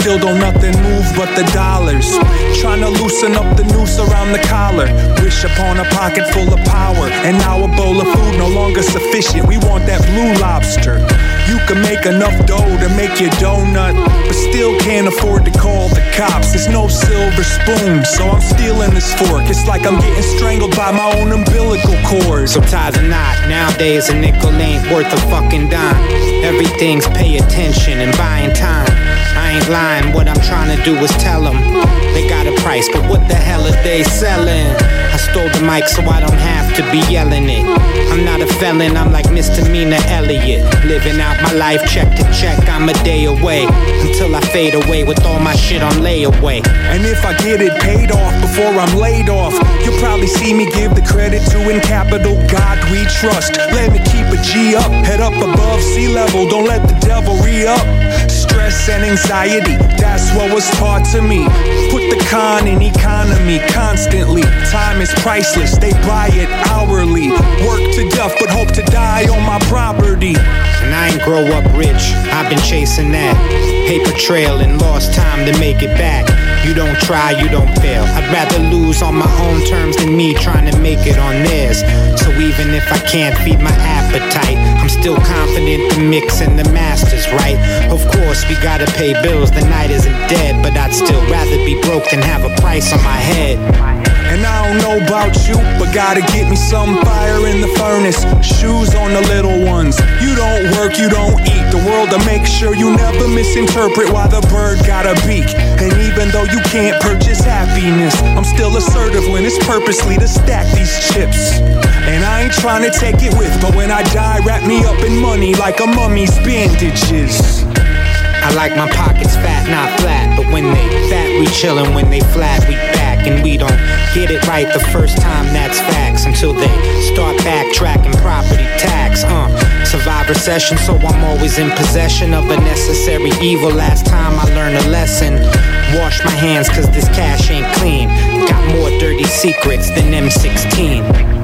Still don't nothing move but the dollars. Trying to loosen up the noose around the collar. Wish upon a pocket full of power. And now a bowl of food no longer sufficient. We want that blue lobster. You can make enough dough to make your donut, but still can't afford to call the cops. There's no silver spoon, so I'm stealing this fork. It's like I'm getting strangled by my own umbilical cord. So tie the knot. Nowadays, a nickel ain't worth a fucking dime. Everything's pay attention and buying time. I ain't lying, trying to do is tell them they got a price, but what the hell are they selling? I stole the mic so I don't have to be yelling it. I'm not a felon, I'm like misdemeanor Elliott. Living out my life check to check, I'm a day away. Until I fade away with all my shit on layaway. And if I get it paid off before I'm laid off, you'll probably see me give the credit to in capital God we trust. Let me keep a G up, head up above sea level, don't let the devil re up. And anxiety, that's what was taught to me. Put the con in economy constantly. Time is priceless, they buy it hourly. Work to death, but hope to die on my property. And I ain't grow up rich, I've been chasing that. Paper trail and lost time to make it back. You don't try, you don't fail. I'd rather lose on my own terms than me trying to make it on theirs. So even if I can't feed my appetite, I'm still confident the mix and the masters right. Of course, we gotta pay bills, the night isn't dead, but I'd still rather be broke than have a price on my head. And I don't know about you, but gotta get me some fire in the furnace. Shoes on the little ones. You don't work, you don't eat. The world to make sure you never misinterpret why the bird got a beak. And even though you can't purchase happiness, I'm still assertive when it's purposely to stack these chips. And I ain't trying to take it with, but when I die, wrap me up in money like a mummy's bandages. Like my pockets fat, not flat. But when they fat, we chillin'. When they flat, we back. And we don't get it right the first time, that's facts. Until they start backtracking property tax. Uh, survive recession, so I'm always in possession of a necessary evil. Last time I learned a lesson. Wash my hands, cause this cash ain't clean. Got more dirty secrets than M16.